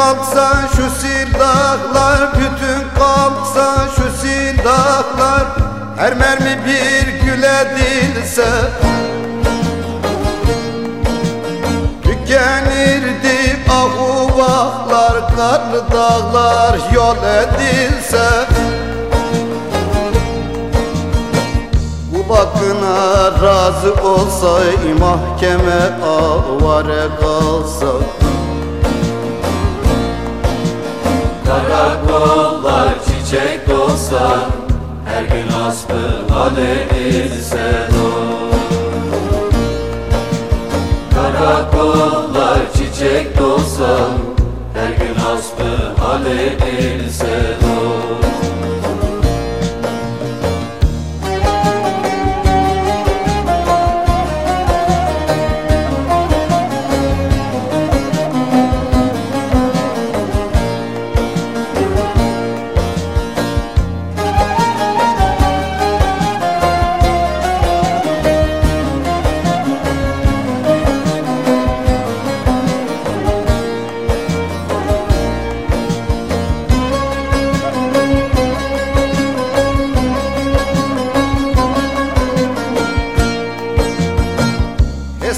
kalksa şu silahlar Bütün kalksa şu silahlar Her mermi bir güle dilse Tükenirdi ahuvahlar Karlı dağlar yol edilse. Kulakına razı olsa mahkeme avare kalsa Karakollar çiçek olsa Her gün hasbihal edilse dur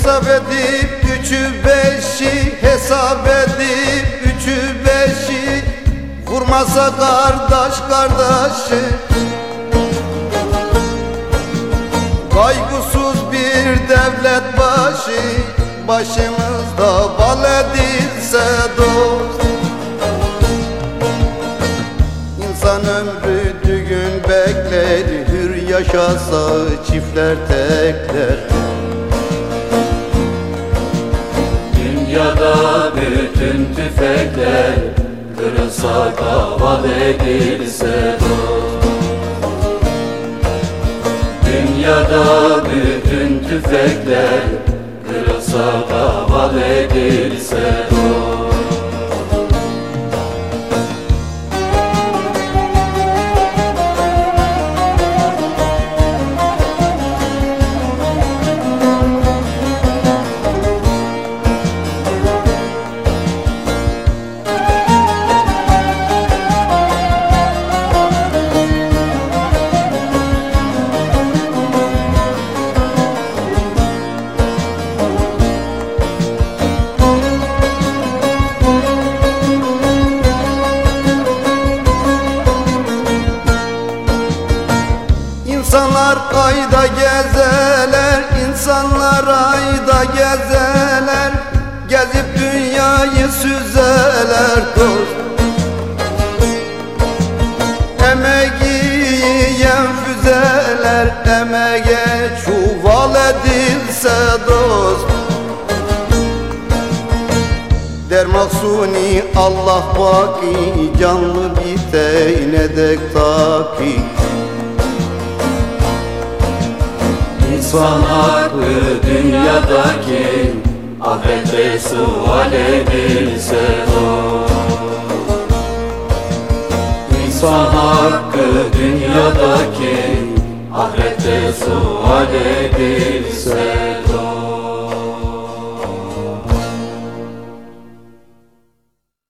Hesap edip üçü beşi Hesap edip üçü beşi. Vurmasa kardeş kardeşi. Kaygısız bir devlet başı. Başımızda bal edilse dost. İnsan ömrü düğün bekler Hür yaşasa çiftler tekler Dünyada bütün tüfekler Kırılsa kaval edilse Dünyada bütün tüfekler Kırılsa kaval edilse dost ayda gezeler, insanlar ayda gezeler Gezip dünyayı süzeler dost. Emeği yiyen füzeler, emeğe çuval edilse dost. Der maksuni Allah baki Canlı biteyne dek taki İnsan hakkı dünyadaki Ahirette sual edilse dost İnsan hakkı dünyadaki Ahirette sual edilse